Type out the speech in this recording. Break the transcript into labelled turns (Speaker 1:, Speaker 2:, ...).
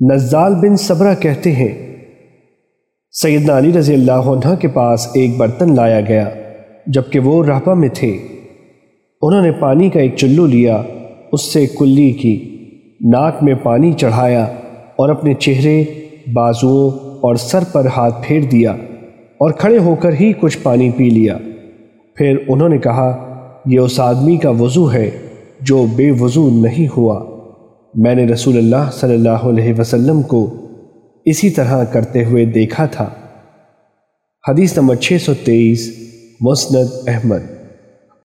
Speaker 1: نزال بن صبرہ کہتے ہیں، سیدنا علی رضی اللہ عنہ کے پاس ایک برتن لایا گیا، جبکہ وہ رہبہ میں تھے۔ انہوں نے پانی کا ایک چلو لیا، اس سے کلی کی ناک میں پانی چڑھایا اور اپنے چہرے، بازوؤں اور سر پر ہاتھ پھیر دیا اور کھڑے ہو کر ہی کچھ پانی پی لیا۔ پھر انہوں نے کہا، یہ اس آدمی کا وضو ہے جو بے وضو نہیں ہوا۔ میں نے رسول اللہ صلی اللہ علیہ وسلم کو اسی طرح کرتے ہوئے دیکھا تھا۔ حدیث نمبر 623 مسند احمد۔